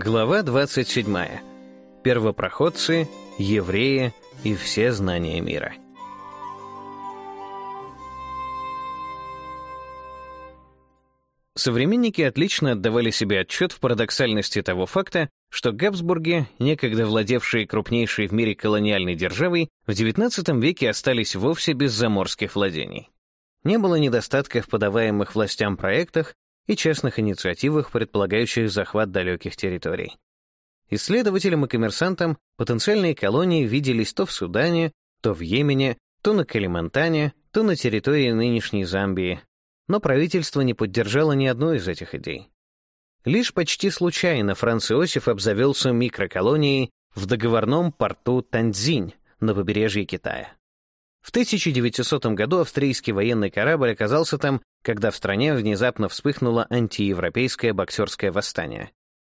Глава 27. Первопроходцы, евреи и все знания мира. Современники отлично отдавали себе отчет в парадоксальности того факта, что Габсбурги, некогда владевшие крупнейшей в мире колониальной державой, в XIX веке остались вовсе без заморских владений. Не было недостатка в подаваемых властям проектах, и частных инициативах, предполагающих захват далеких территорий. Исследователям и коммерсантам потенциальные колонии виделись то в Судане, то в Йемене, то на Калимантане, то на территории нынешней Замбии, но правительство не поддержало ни одной из этих идей. Лишь почти случайно Франц Иосиф обзавелся микроколонией в договорном порту Танзинь на побережье Китая. В 1900 году австрийский военный корабль оказался там когда в стране внезапно вспыхнуло антиевропейское боксерское восстание.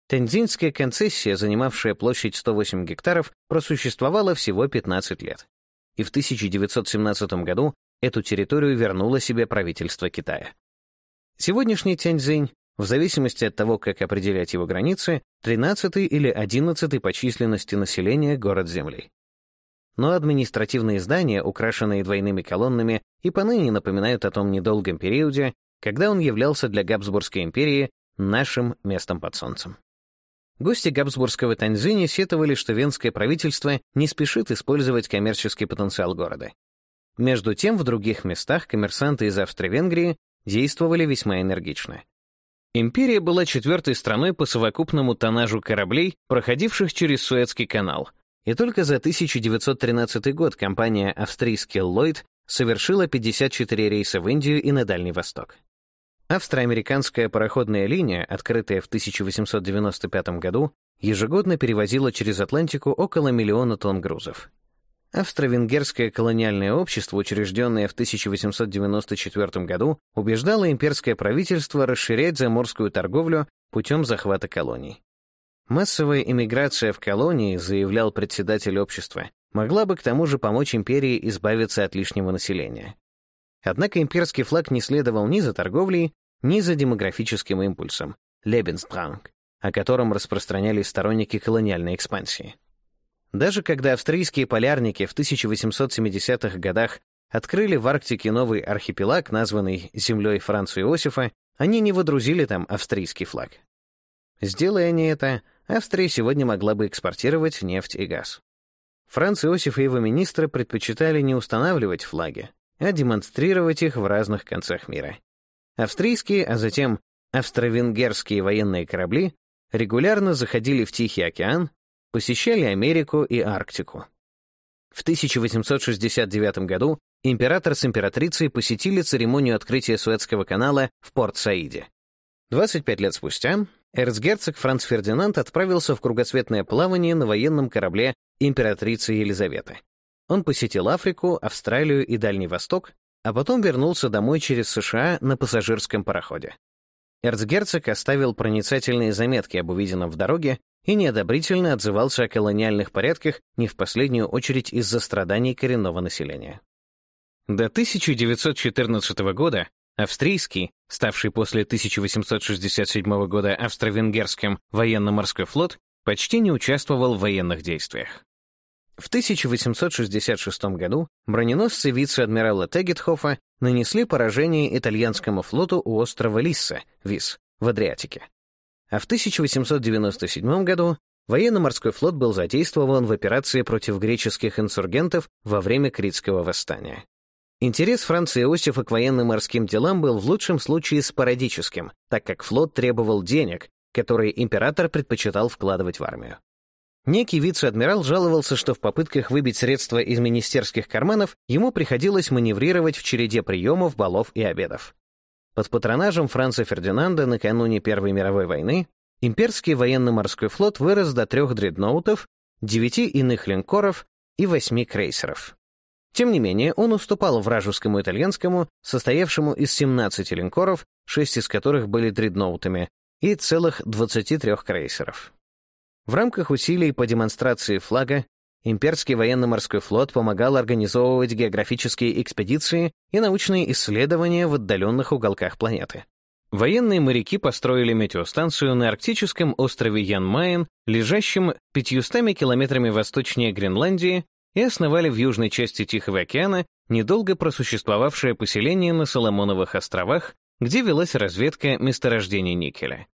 Тензинская концессия, занимавшая площадь 108 гектаров, просуществовала всего 15 лет. И в 1917 году эту территорию вернуло себе правительство Китая. Сегодняшний Тяньцзинь, в зависимости от того, как определять его границы, 13 или 11 по численности населения город землей но административные здания, украшенные двойными колоннами, и поныне напоминают о том недолгом периоде, когда он являлся для Габсбургской империи нашим местом под солнцем. Гости Габсбургского Танзини сетовали, что венское правительство не спешит использовать коммерческий потенциал города. Между тем, в других местах коммерсанты из Австро-Венгрии действовали весьма энергично. Империя была четвертой страной по совокупному тоннажу кораблей, проходивших через Суэцкий канал — и только за 1913 год компания австрийский Lloyd совершила 54 рейса в Индию и на Дальний Восток. Австро-американская пароходная линия, открытая в 1895 году, ежегодно перевозила через Атлантику около миллиона тонн грузов. Австро-венгерское колониальное общество, учрежденное в 1894 году, убеждало имперское правительство расширять заморскую торговлю путем захвата колоний. Массовая иммиграция в колонии, заявлял председатель общества, могла бы к тому же помочь империи избавиться от лишнего населения. Однако имперский флаг не следовал ни за торговлей, ни за демографическим импульсом — Лебенстранг, о котором распространялись сторонники колониальной экспансии. Даже когда австрийские полярники в 1870-х годах открыли в Арктике новый архипелаг, названный землей Франца Иосифа, они не водрузили там австрийский флаг. Сделая они это, Австрия сегодня могла бы экспортировать нефть и газ. Франц Иосиф и его министры предпочитали не устанавливать флаги, а демонстрировать их в разных концах мира. Австрийские, а затем австро-венгерские военные корабли регулярно заходили в Тихий океан, посещали Америку и Арктику. В 1869 году император с императрицей посетили церемонию открытия Суэцкого канала в Порт-Саиде. 25 лет спустя Эрцгерцог Франц Фердинанд отправился в кругосветное плавание на военном корабле императрицы Елизаветы. Он посетил Африку, Австралию и Дальний Восток, а потом вернулся домой через США на пассажирском пароходе. Эрцгерцог оставил проницательные заметки об увиденном в дороге и неодобрительно отзывался о колониальных порядках не в последнюю очередь из-за страданий коренного населения. До 1914 года Австрийский, ставший после 1867 года австро-венгерским военно-морской флот, почти не участвовал в военных действиях. В 1866 году броненосцы вице-адмирала Тегетхофа нанесли поражение итальянскому флоту у острова Лисса, Вис, в Адриатике. А в 1897 году военно-морской флот был задействован в операции против греческих инсургентов во время Критского восстания. Интерес Франца Иосифа к военно-морским делам был в лучшем случае спорадическим, так как флот требовал денег, которые император предпочитал вкладывать в армию. Некий вице-адмирал жаловался, что в попытках выбить средства из министерских карманов ему приходилось маневрировать в череде приемов, балов и обедов. Под патронажем Франца Фердинанда накануне Первой мировой войны имперский военно-морской флот вырос до трех дредноутов, девяти иных линкоров и восьми крейсеров. Тем не менее, он уступал вражескому итальянскому, состоявшему из 17 линкоров, 6 из которых были дредноутами, и целых 23 крейсеров. В рамках усилий по демонстрации флага имперский военно-морской флот помогал организовывать географические экспедиции и научные исследования в отдаленных уголках планеты. Военные моряки построили метеостанцию на арктическом острове Ян-Майен, лежащем 500 километрами восточнее Гренландии и основали в южной части Тихого океана недолго просуществовавшее поселение на Соломоновых островах, где велась разведка месторождений никеля.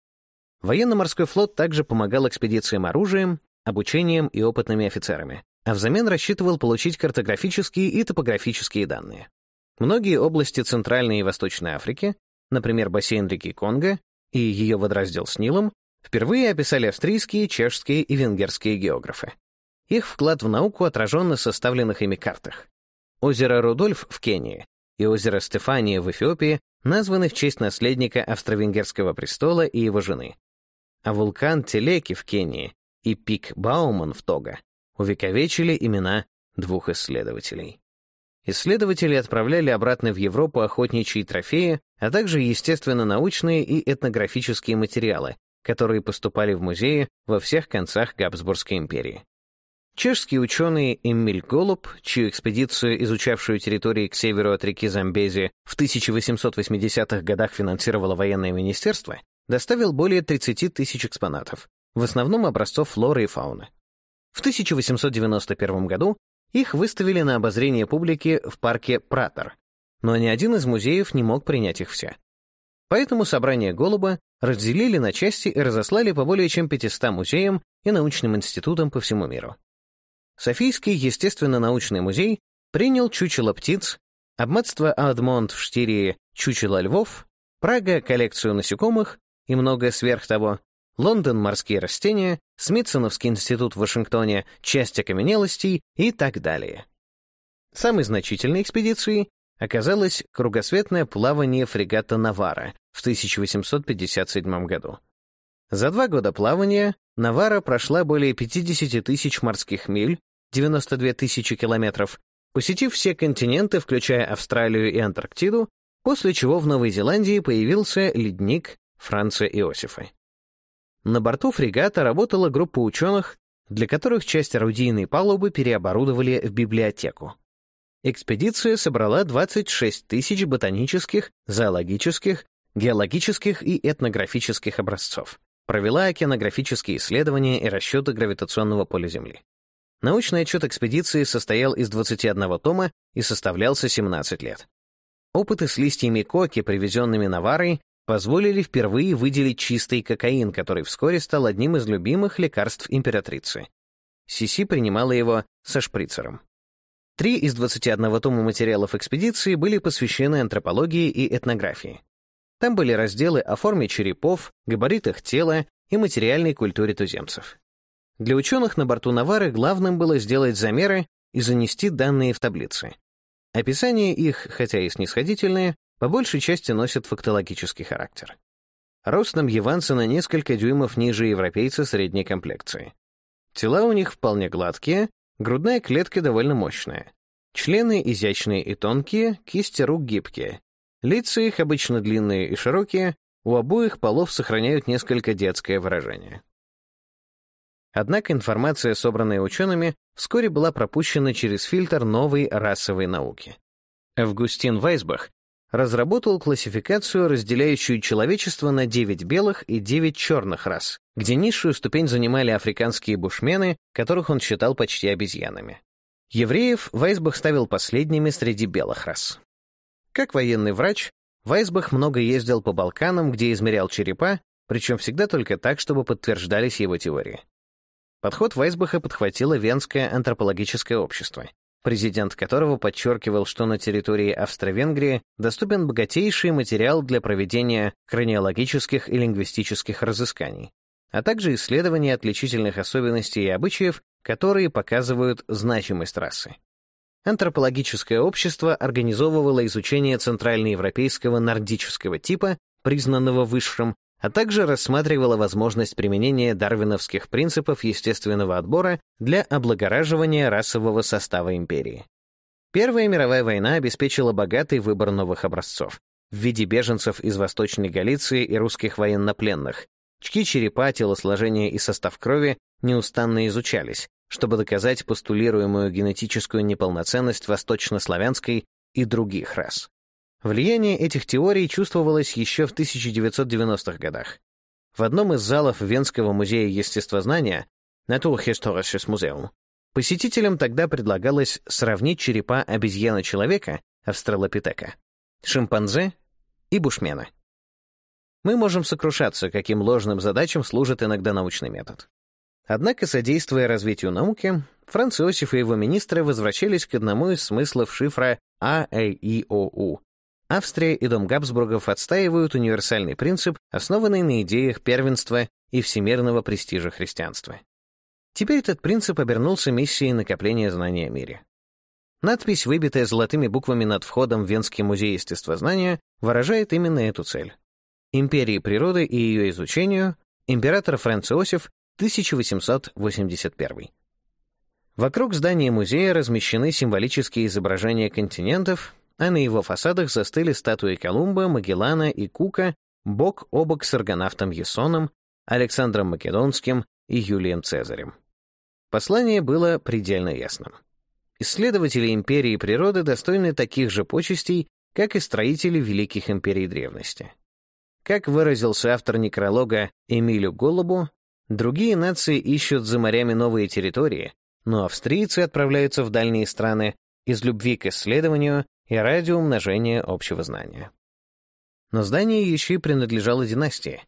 Военно-морской флот также помогал экспедициям оружием, обучением и опытными офицерами, а взамен рассчитывал получить картографические и топографические данные. Многие области Центральной и Восточной Африки, например, бассейн реки Конго и ее водораздел с Нилом, впервые описали австрийские, чешские и венгерские географы. Их вклад в науку отражен на составленных ими картах. Озеро Рудольф в Кении и озеро Стефания в Эфиопии названы в честь наследника австро-венгерского престола и его жены. А вулкан Телеки в Кении и пик Бауман в Того увековечили имена двух исследователей. Исследователи отправляли обратно в Европу охотничьи трофеи, а также естественно-научные и этнографические материалы, которые поступали в музеи во всех концах Габсбургской империи. Чешский ученый Эмиль Голуб, чью экспедицию, изучавшую территории к северу от реки Замбези, в 1880-х годах финансировало военное министерство, доставил более 30 тысяч экспонатов, в основном образцов флоры и фауны. В 1891 году их выставили на обозрение публики в парке Пратор, но ни один из музеев не мог принять их все. Поэтому собрание Голуба разделили на части и разослали по более чем 500 музеям и научным институтам по всему миру. Софийский естественно-научный музей принял чучело птиц, аббатство Адмонт в Штирии чучело львов, Прага — коллекцию насекомых и многое сверх того, Лондон — морские растения, Смитсоновский институт в Вашингтоне — часть окаменелостей и так далее. Самой значительной экспедицией оказалось кругосветное плавание фрегата «Навара» в 1857 году. За два года плавания Навара прошла более 50 тысяч морских миль, 92 тысячи километров, посетив все континенты, включая Австралию и Антарктиду, после чего в Новой Зеландии появился ледник Франца Иосифа. На борту фрегата работала группа ученых, для которых часть орудийной палубы переоборудовали в библиотеку. Экспедиция собрала 26 тысяч ботанических, зоологических, геологических и этнографических образцов. Провела океанографические исследования и расчеты гравитационного поля Земли. Научный отчет экспедиции состоял из 21 тома и составлялся 17 лет. Опыты с листьями коки, привезенными Наварой, позволили впервые выделить чистый кокаин, который вскоре стал одним из любимых лекарств императрицы. Сиси принимала его со шприцером. Три из 21 тома материалов экспедиции были посвящены антропологии и этнографии. Там были разделы о форме черепов, габаритах тела и материальной культуре туземцев. Для ученых на борту Навары главным было сделать замеры и занести данные в таблицы. Описание их, хотя и снисходительное, по большей части носит фактологический характер. Ростом яванцы на несколько дюймов ниже европейца средней комплекции. Тела у них вполне гладкие, грудная клетка довольно мощная. Члены изящные и тонкие, кисти рук гибкие, Лица их обычно длинные и широкие, у обоих полов сохраняют несколько детское выражение. Однако информация, собранная учеными, вскоре была пропущена через фильтр новой расовой науки. Августин Вайсбах разработал классификацию, разделяющую человечество на 9 белых и 9 черных рас, где низшую ступень занимали африканские бушмены, которых он считал почти обезьянами. Евреев Вайсбах ставил последними среди белых рас. Как военный врач, Вайсбах много ездил по Балканам, где измерял черепа, причем всегда только так, чтобы подтверждались его теории. Подход Вайсбаха подхватило Венское антропологическое общество, президент которого подчеркивал, что на территории Австро-Венгрии доступен богатейший материал для проведения краниологических и лингвистических разысканий, а также исследований отличительных особенностей и обычаев, которые показывают значимость расы антропологическое общество организовывало изучение центральноевропейского нордического типа, признанного высшим, а также рассматривало возможность применения дарвиновских принципов естественного отбора для облагораживания расового состава империи. Первая мировая война обеспечила богатый выбор новых образцов в виде беженцев из Восточной Галиции и русских военнопленных. Чьи черепа, телосложение и состав крови неустанно изучались, чтобы доказать постулируемую генетическую неполноценность восточнославянской и других рас. Влияние этих теорий чувствовалось еще в 1990-х годах. В одном из залов Венского музея естествознания Naturhistorisches Museum посетителям тогда предлагалось сравнить черепа обезьяна-человека, австралопитека, шимпанзе и бушмена. Мы можем сокрушаться, каким ложным задачам служит иногда научный метод. Однако, содействуя развитию науки, Франц Иосиф и его министры возвращались к одному из смыслов шифра АЭИОУ. Австрия и Дом Габсбургов отстаивают универсальный принцип, основанный на идеях первенства и всемирного престижа христианства. Теперь этот принцип обернулся миссией накопления знания о мире. Надпись, выбитая золотыми буквами над входом в Венский музей естествознания, выражает именно эту цель. Империи природы и ее изучению император Франц Иосиф 1881. Вокруг здания музея размещены символические изображения континентов, а на его фасадах застыли статуи Колумба, Магеллана и Кука бок о бок с аргонавтом Ясоном, Александром Македонским и Юлием Цезарем. Послание было предельно ясным. Исследователи империи природы достойны таких же почестей, как и строители великих империй древности. Как выразился автор некролога Эмилю Голубу, Другие нации ищут за морями новые территории, но австрийцы отправляются в дальние страны из любви к исследованию и ради умножения общего знания. Но здание еще принадлежало династии.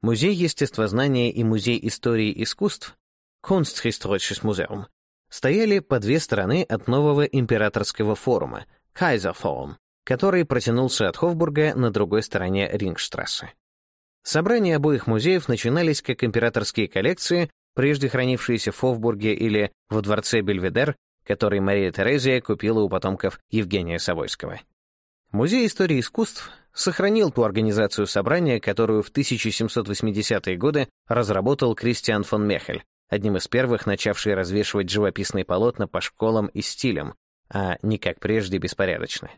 Музей естествознания и Музей истории искусств Kunsthistorisches Museum стояли по две стороны от нового императорского форума Кайзерфорум, который протянулся от Хофбурга на другой стороне Рингштрассе. Собрания обоих музеев начинались как императорские коллекции, прежде хранившиеся в Хофбурге или в дворце Бельведер, который Мария Терезия купила у потомков Евгения Савойского. Музей истории искусств сохранил ту организацию собрания, которую в 1780-е годы разработал Кристиан фон Мехель, одним из первых начавший развешивать живописные полотна по школам и стилям, а не как прежде беспорядочно.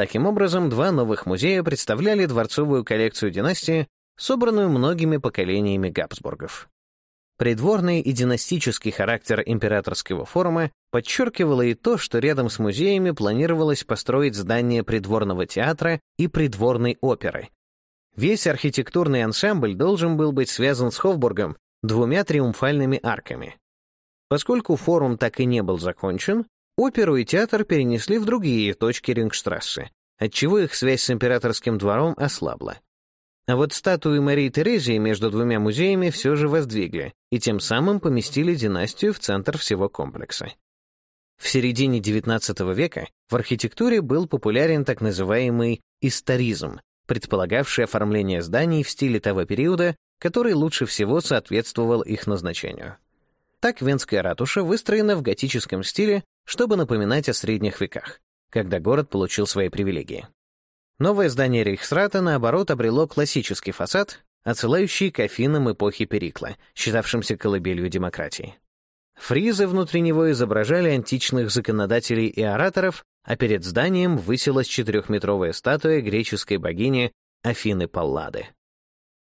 Таким образом, два новых музея представляли дворцовую коллекцию династии, собранную многими поколениями Габсбургов. Придворный и династический характер императорского форума подчеркивало и то, что рядом с музеями планировалось построить здание придворного театра и придворной оперы. Весь архитектурный ансамбль должен был быть связан с Хофбургом двумя триумфальными арками. Поскольку форум так и не был закончен, Оперу и театр перенесли в другие точки Рингштрассе, отчего их связь с императорским двором ослабла. А вот статуи Марии Терезии между двумя музеями все же воздвигли и тем самым поместили династию в центр всего комплекса. В середине XIX века в архитектуре был популярен так называемый историзм, предполагавший оформление зданий в стиле того периода, который лучше всего соответствовал их назначению. Так Венская ратуша выстроена в готическом стиле чтобы напоминать о средних веках, когда город получил свои привилегии. Новое здание Рейхсрата, наоборот, обрело классический фасад, отсылающий к Афинам эпохи Перикла, считавшимся колыбелью демократии. Фризы внутри него изображали античных законодателей и ораторов, а перед зданием высилась четырехметровая статуя греческой богини Афины Паллады.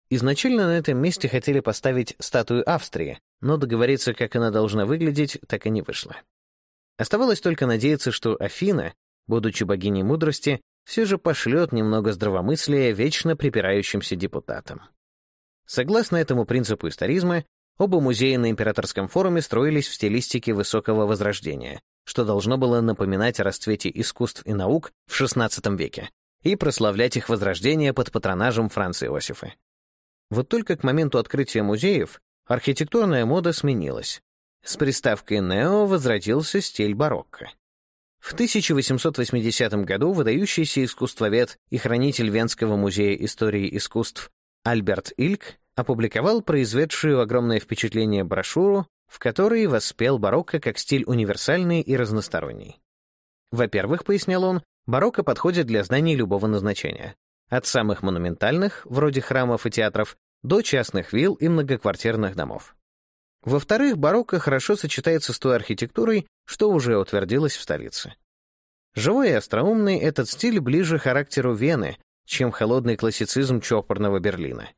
Изначально на этом месте хотели поставить статую Австрии, но договориться, как она должна выглядеть, так и не вышло. Оставалось только надеяться, что Афина, будучи богиней мудрости, все же пошлет немного здравомыслия вечно припирающимся депутатам. Согласно этому принципу историзма, оба музея на Императорском форуме строились в стилистике Высокого Возрождения, что должно было напоминать о расцвете искусств и наук в XVI веке и прославлять их возрождение под патронажем Франца Иосифа. Вот только к моменту открытия музеев архитектурная мода сменилась, с приставкой «нео» возвратился стиль барокко. В 1880 году выдающийся искусствовед и хранитель Венского музея истории искусств Альберт Ильк опубликовал произведшую огромное впечатление брошюру, в которой воспел барокко как стиль универсальный и разносторонний. Во-первых, пояснял он, барокко подходит для знаний любого назначения. От самых монументальных, вроде храмов и театров, до частных вилл и многоквартирных домов. Во-вторых, барокко хорошо сочетается с той архитектурой, что уже утвердилась в столице. Живой и остроумный этот стиль ближе характеру Вены, чем холодный классицизм чопорного Берлина.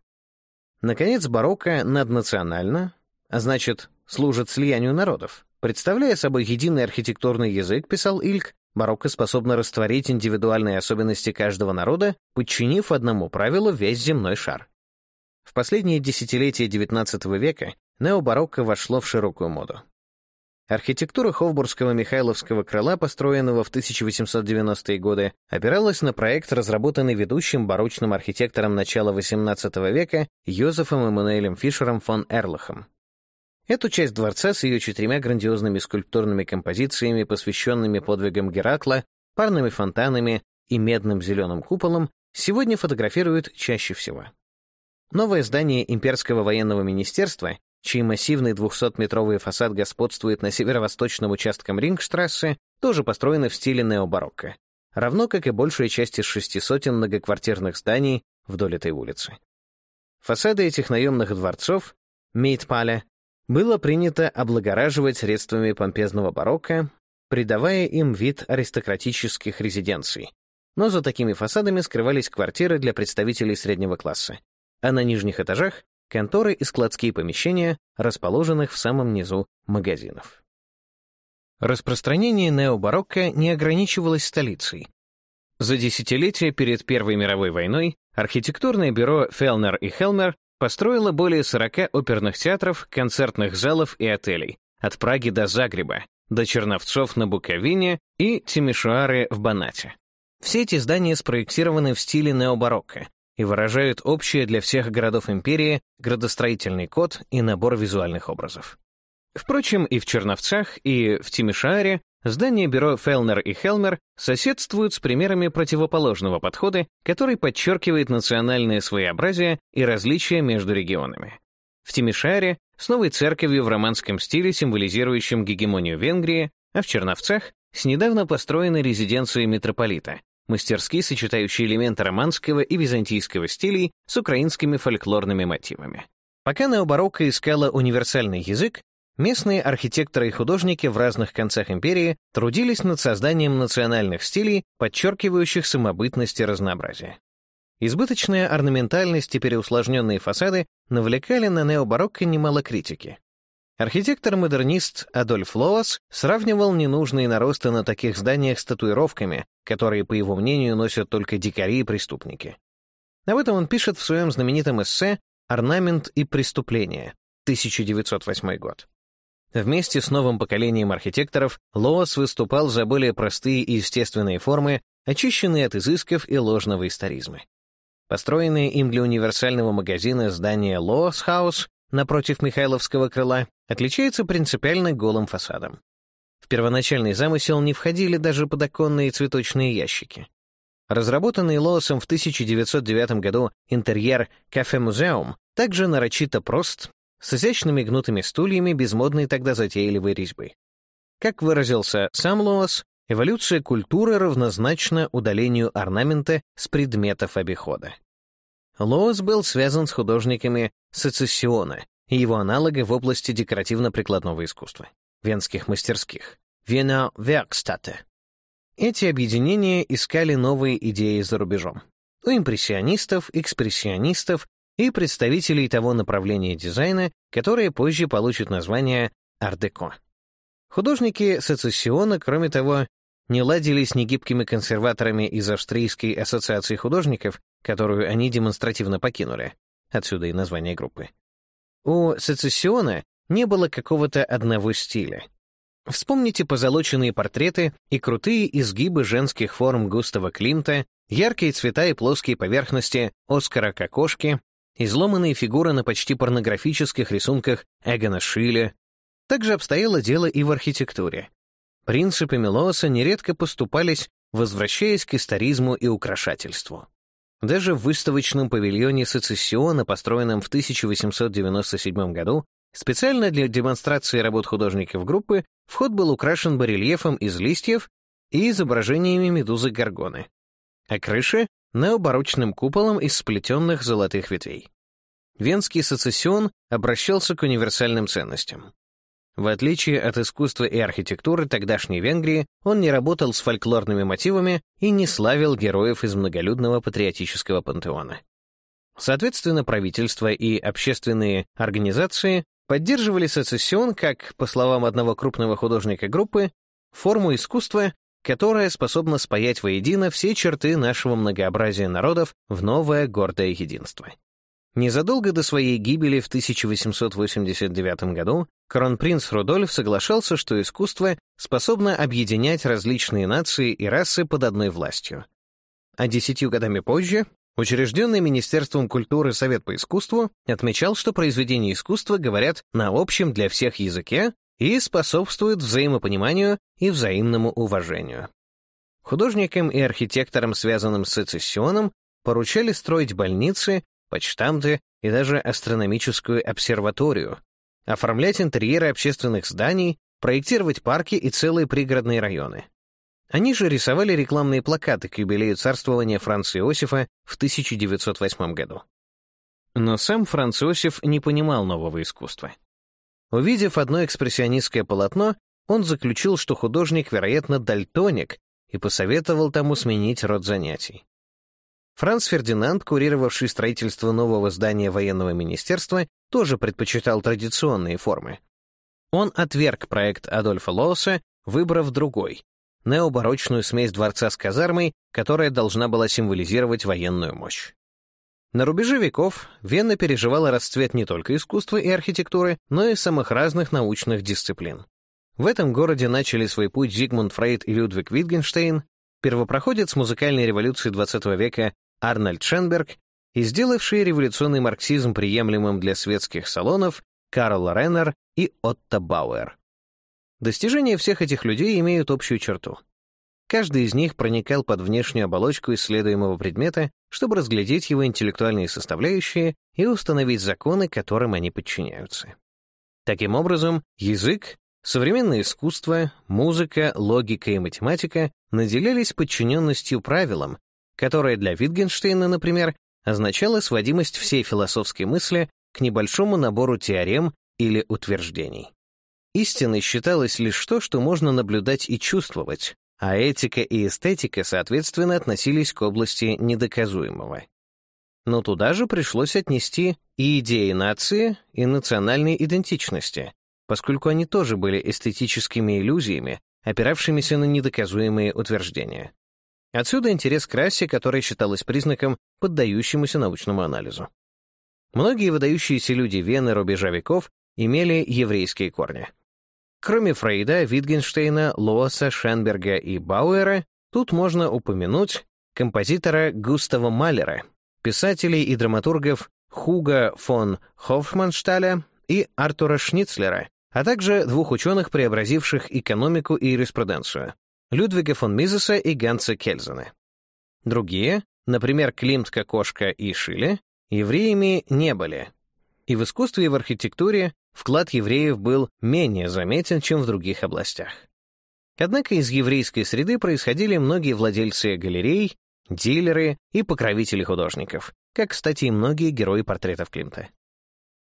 Наконец, барокко наднационально, а значит, служит слиянию народов. Представляя собой единый архитектурный язык, писал Ильк, барокко способно растворить индивидуальные особенности каждого народа, подчинив одному правилу весь земной шар. В последние десятилетия XIX века необарокко вошло в широкую моду. Архитектура Ховбургского Михайловского крыла, построенного в 1890-е годы, опиралась на проект, разработанный ведущим барочным архитектором начала XVIII века Йозефом Эммануэлем Фишером фон Эрлахом. Эту часть дворца с ее четырьмя грандиозными скульптурными композициями, посвященными подвигам Геракла, парными фонтанами и медным зеленым куполом, сегодня фотографируют чаще всего. Новое здание Имперского военного министерства чей массивный 200-метровый фасад господствует на северо-восточном участке Рингштрассе, тоже построены в стиле необарокко, равно как и большая часть из шести сотен многоквартирных зданий вдоль этой улицы. Фасады этих наемных дворцов, Мейтпаля, было принято облагораживать средствами помпезного барокко, придавая им вид аристократических резиденций. Но за такими фасадами скрывались квартиры для представителей среднего класса, а на нижних этажах конторы и складские помещения, расположенных в самом низу магазинов. Распространение необарокко не ограничивалось столицей. За десятилетия перед Первой мировой войной архитектурное бюро «Фелнер и Хелмер» построило более 40 оперных театров, концертных залов и отелей, от Праги до Загреба, до Черновцов на Буковине и Тимишуары в Банате. Все эти здания спроектированы в стиле необарокко, и выражают общее для всех городов империи градостроительный код и набор визуальных образов. Впрочем, и в Черновцах, и в Тимишааре здания бюро Фелнер и Хелмер соседствуют с примерами противоположного подхода, который подчеркивает национальное своеобразие и различия между регионами. В Тимишааре — с новой церковью в романском стиле, символизирующим гегемонию Венгрии, а в Черновцах — с недавно построенной резиденцией митрополита, мастерски сочетающий элементы романского и византийского стилей с украинскими фольклорными мотивами. Пока необарокко искала универсальный язык, местные архитекторы и художники в разных концах империи трудились над созданием национальных стилей, подчеркивающих самобытность и разнообразие. Избыточная орнаментальность и переусложненные фасады навлекали на необарокко немало критики. Архитектор-модернист Адольф Лоас сравнивал ненужные наросты на таких зданиях с татуировками, которые, по его мнению, носят только дикари и преступники. Об этом он пишет в своем знаменитом эссе «Орнамент и преступление», 1908 год. Вместе с новым поколением архитекторов Лоас выступал за более простые и естественные формы, очищенные от изысков и ложного историзма. Построенные им для универсального магазина здание Лоас Хаус напротив Михайловского крыла, отличается принципиально голым фасадом. В первоначальный замысел не входили даже подоконные цветочные ящики. Разработанный Лоосом в 1909 году интерьер «Кафе-музеум» также нарочито прост, с изящными гнутыми стульями без модной тогда затейливой резьбы. Как выразился сам Лоос, эволюция культуры равнозначна удалению орнамента с предметов обихода. Лоус был связан с художниками Сецессиона и его аналога в области декоративно-прикладного искусства, венских мастерских, Вена Веркстате. Эти объединения искали новые идеи за рубежом. У импрессионистов, экспрессионистов и представителей того направления дизайна, которое позже получит название «Ардеко». Художники Сецессиона, кроме того, не ладили с негибкими консерваторами из Австрийской ассоциации художников, которую они демонстративно покинули. Отсюда и название группы. У сецессиона не было какого-то одного стиля. Вспомните позолоченные портреты и крутые изгибы женских форм Густава Климта, яркие цвета и плоские поверхности Оскара Кокошки, изломанные фигуры на почти порнографических рисунках Эгона Шиле. Так же обстояло дело и в архитектуре. Принципы Мелооса нередко поступались, возвращаясь к историзму и украшательству. Даже в выставочном павильоне Сецессиона, построенном в 1897 году, специально для демонстрации работ художников группы, вход был украшен барельефом из листьев и изображениями медузы Горгоны, а крыша — необорочным куполом из сплетенных золотых ветвей. Венский сецессион обращался к универсальным ценностям. В отличие от искусства и архитектуры тогдашней Венгрии, он не работал с фольклорными мотивами и не славил героев из многолюдного патриотического пантеона. Соответственно, правительство и общественные организации поддерживали сецессион как, по словам одного крупного художника группы, форму искусства, которая способна спаять воедино все черты нашего многообразия народов в новое гордое единство. Незадолго до своей гибели в 1889 году кронпринц Рудольф соглашался, что искусство способно объединять различные нации и расы под одной властью. А десятью годами позже Учрежденный Министерством культуры Совет по искусству отмечал, что произведения искусства говорят на общем для всех языке и способствуют взаимопониманию и взаимному уважению. Художникам и архитекторам, связанным с сецессионом, поручали строить больницы почтамты и даже астрономическую обсерваторию, оформлять интерьеры общественных зданий, проектировать парки и целые пригородные районы. Они же рисовали рекламные плакаты к юбилею царствования Франца Иосифа в 1908 году. Но сам Франц Иосиф не понимал нового искусства. Увидев одно экспрессионистское полотно, он заключил, что художник, вероятно, дальтоник, и посоветовал тому сменить род занятий. Франц Фердинанд, курировавший строительство нового здания военного министерства, тоже предпочитал традиционные формы. Он отверг проект Адольфа Лооса, выбрав другой — необорочную смесь дворца с казармой, которая должна была символизировать военную мощь. На рубеже веков Вена переживала расцвет не только искусства и архитектуры, но и самых разных научных дисциплин. В этом городе начали свой путь Зигмунд Фрейд и Людвиг Витгенштейн, первопроходец музыкальной революции XX века Арнольд Шенберг и сделавшие революционный марксизм приемлемым для светских салонов Карл Реннер и Отто Бауэр. Достижения всех этих людей имеют общую черту. Каждый из них проникал под внешнюю оболочку исследуемого предмета, чтобы разглядеть его интеллектуальные составляющие и установить законы, которым они подчиняются. Таким образом, язык Современное искусство, музыка, логика и математика наделялись подчиненностью правилам, которая для Витгенштейна, например, означала сводимость всей философской мысли к небольшому набору теорем или утверждений. Истиной считалось лишь то, что можно наблюдать и чувствовать, а этика и эстетика, соответственно, относились к области недоказуемого. Но туда же пришлось отнести и идеи нации, и национальной идентичности, поскольку они тоже были эстетическими иллюзиями, опиравшимися на недоказуемые утверждения. Отсюда интерес к расе, которая считалась признаком, поддающемуся научному анализу. Многие выдающиеся люди Вены рубежа веков имели еврейские корни. Кроме Фрейда, Витгенштейна, Лоаса, Шенберга и Бауэра, тут можно упомянуть композитора Густава Малера, писателей и драматургов Хуга фон Хоффманшталя и Артура Шницлера, а также двух ученых, преобразивших экономику и юриспруденцию — Людвига фон Мизеса и Ганса Кельзена. Другие, например, Климт Кокошка и Шиле, евреями не были. И в искусстве, и в архитектуре вклад евреев был менее заметен, чем в других областях. Однако из еврейской среды происходили многие владельцы галерей, дилеры и покровители художников, как, кстати, и многие герои портретов Климта.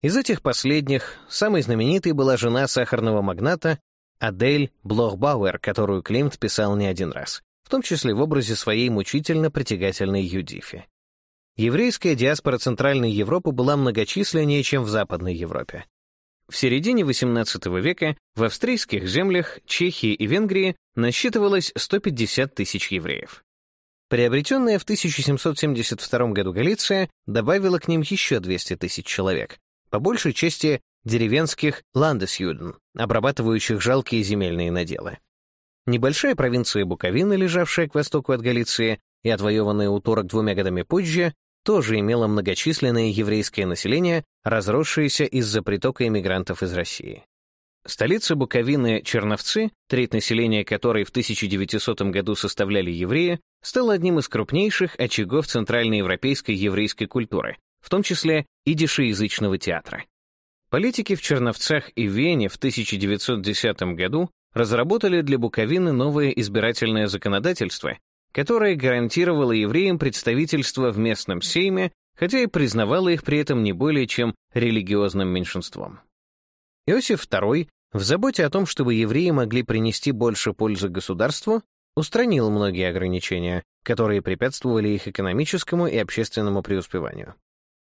Из этих последних самой знаменитой была жена сахарного магната Адель Блохбауэр, которую Климт писал не один раз, в том числе в образе своей мучительно притягательной Юдифи. Еврейская диаспора Центральной Европы была многочисленнее, чем в Западной Европе. В середине XVIII века в австрийских землях Чехии и Венгрии насчитывалось 150 тысяч евреев. Приобретенная в 1772 году Галиция добавила к ним еще 200 тысяч человек, по большей части деревенских ландесюден, обрабатывающих жалкие земельные наделы. Небольшая провинция Буковина, лежавшая к востоку от Галиции и отвоеванная у турок двумя годами позже, тоже имела многочисленное еврейское население, разросшееся из-за притока иммигрантов из России. Столица Буковины Черновцы, треть населения которой в 1900 году составляли евреи, стала одним из крупнейших очагов центральноевропейской еврейской культуры, в том числе и дешеязычного театра. Политики в Черновцах и Вене в 1910 году разработали для Буковины новое избирательное законодательство, которое гарантировало евреям представительство в местном сейме, хотя и признавало их при этом не более чем религиозным меньшинством. Иосиф II в заботе о том, чтобы евреи могли принести больше пользы государству, устранил многие ограничения, которые препятствовали их экономическому и общественному преуспеванию.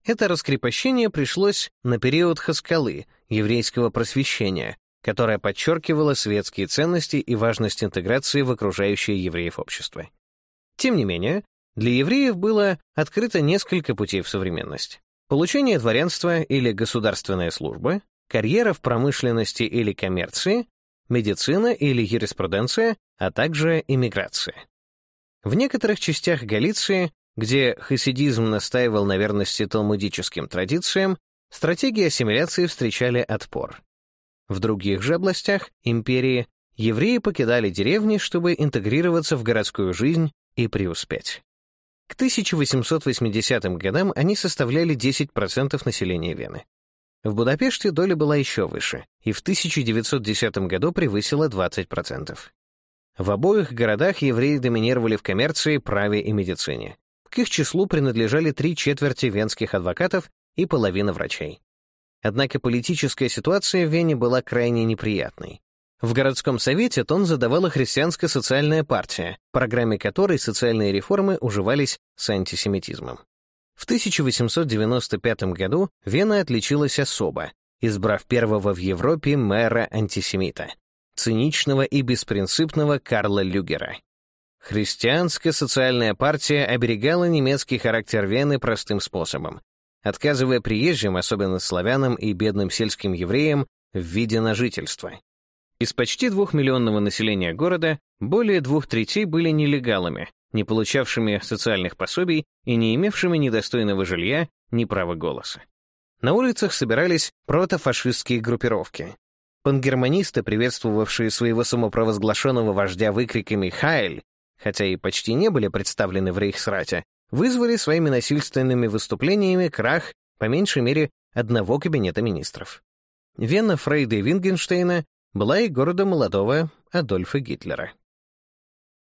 Это раскрепощение пришлось на период Хаскалы, еврейского просвещения, которое подчеркивало светские ценности и важность интеграции в окружающее евреев общество. Тем не менее, для евреев было открыто несколько путей в современность. Получение дворянства или государственной службы, карьера в промышленности или коммерции, медицина или юриспруденция, а также иммиграция. В некоторых частях Галиции где хасидизм настаивал на верности талмудическим традициям, стратегии ассимиляции встречали отпор. В других же областях империи евреи покидали деревни, чтобы интегрироваться в городскую жизнь и преуспеть. К 1880 годам они составляли 10% населения Вены. В Будапеште доля была еще выше, и в 1910 году превысила 20%. В обоих городах евреи доминировали в коммерции, праве и медицине. К их числу принадлежали три четверти венских адвокатов и половина врачей. Однако политическая ситуация в Вене была крайне неприятной. В городском совете тон задавала христианско-социальная партия, в программе которой социальные реформы уживались с антисемитизмом. В 1895 году Вена отличилась особо, избрав первого в Европе мэра-антисемита, циничного и беспринципного Карла Люгера. Христианская социальная партия оберегала немецкий характер Вены простым способом, отказывая приезжим, особенно славянам и бедным сельским евреям, в виде на жительство. Из почти двухмиллионного населения города более двух третей были нелегалами, не получавшими социальных пособий и не имевшими недостойного жилья, ни права голоса. На улицах собирались протофашистские группировки. Пангерманисты, приветствовавшие своего самопровозглашенного вождя выкриками «Хайль!», хотя и почти не были представлены в Рейхсрате, вызвали своими насильственными выступлениями крах, по меньшей мере, одного кабинета министров. Вена Фрейда и Вингенштейна была и городом молодого Адольфа Гитлера.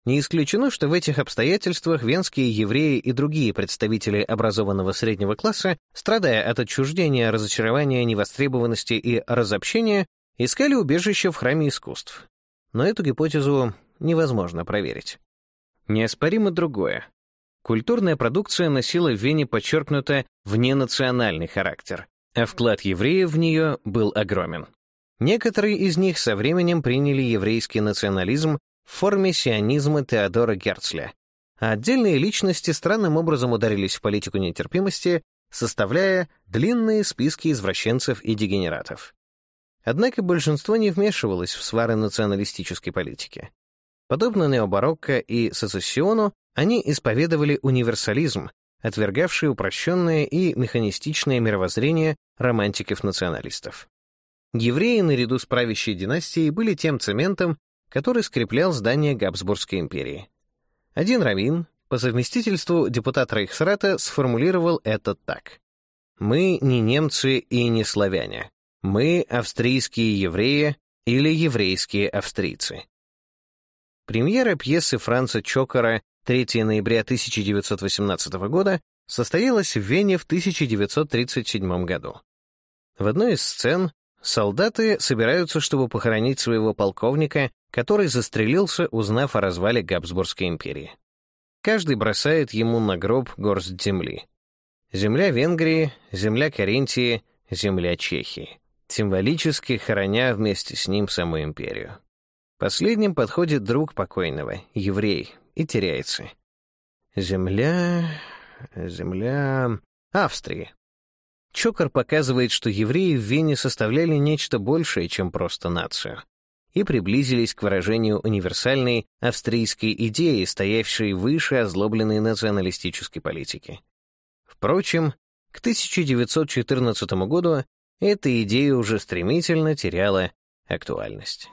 Не исключено, что в этих обстоятельствах венские евреи и другие представители образованного среднего класса, страдая от отчуждения, разочарования, невостребованности и разобщения, искали убежище в храме искусств. Но эту гипотезу невозможно проверить. Неоспоримо другое. Культурная продукция носила в Вене подчеркнуто вненациональный характер, а вклад евреев в нее был огромен. Некоторые из них со временем приняли еврейский национализм в форме сионизма Теодора Герцля, а отдельные личности странным образом ударились в политику нетерпимости, составляя длинные списки извращенцев и дегенератов. Однако большинство не вмешивалось в свары националистической политики. Подобно необарокко и сецессиону, они исповедовали универсализм, отвергавший упрощенное и механистичное мировоззрение романтиков-националистов. Евреи наряду с правящей династией были тем цементом, который скреплял здание Габсбургской империи. Один раввин, по совместительству депутат Рейхсрата, сформулировал это так. «Мы не немцы и не славяне. Мы австрийские евреи или еврейские австрийцы. Премьера пьесы Франца Чокора 3 ноября 1918 года состоялась в Вене в 1937 году. В одной из сцен солдаты собираются, чтобы похоронить своего полковника, который застрелился, узнав о развале Габсбургской империи. Каждый бросает ему на гроб горсть земли. Земля Венгрии, земля Каринтии, земля Чехии, символически хороня вместе с ним саму империю. Последним подходит друг покойного, еврей, и теряется. Земля... земля... Австрии. Чокор показывает, что евреи в Вене составляли нечто большее, чем просто нацию, и приблизились к выражению универсальной австрийской идеи, стоявшей выше озлобленной националистической политики. Впрочем, к 1914 году эта идея уже стремительно теряла актуальность.